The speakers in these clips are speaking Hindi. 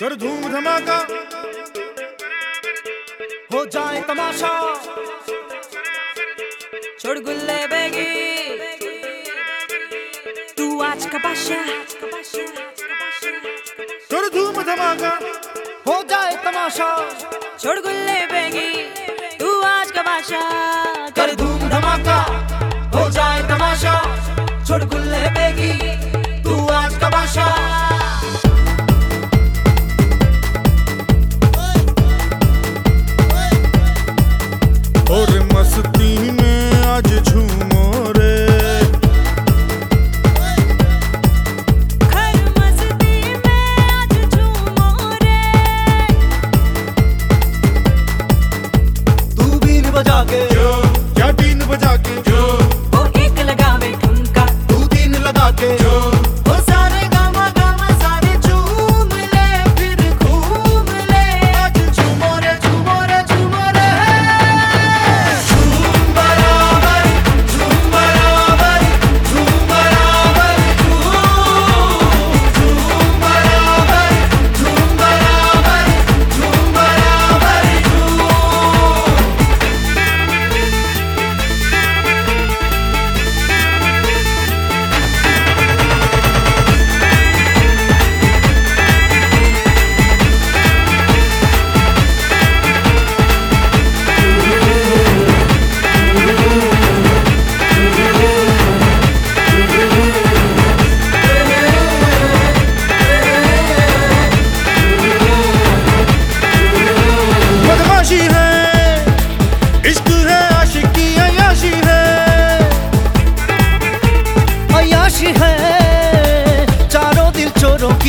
कर धूम धमाका हो जाए तमाशा छोड़ गुल्ले बेगी तू आज का बादशाह कर धूम धमाका हो जाए नौशो छोड़ गुल्ले बेगी तू आज का बादशाह। कर धूम धमाका।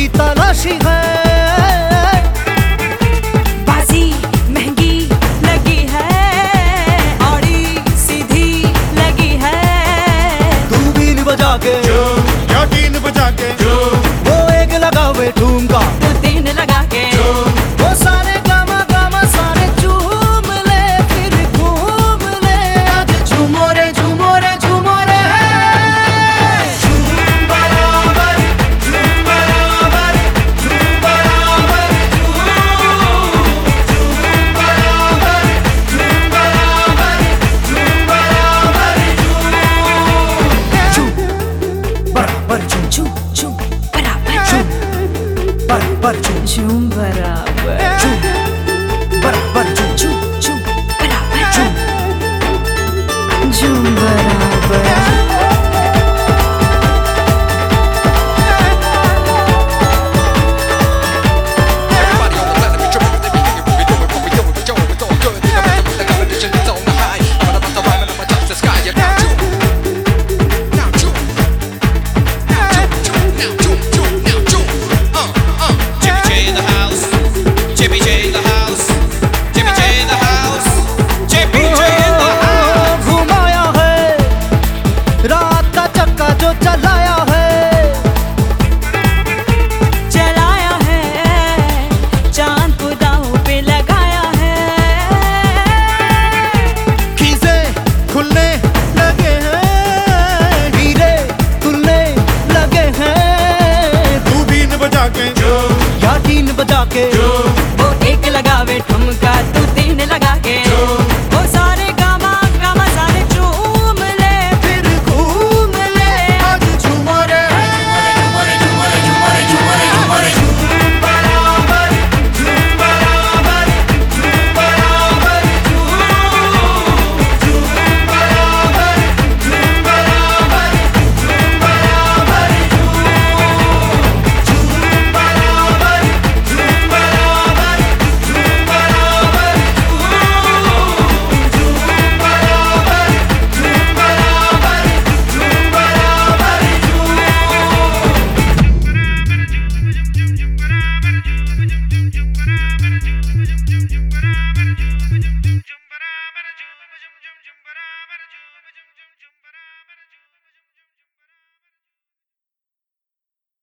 की तलाशी है। बराबर झूम झूम बराबर झूम बराबर झूम झूम झूम बराबर झूम झूम बराबर que yo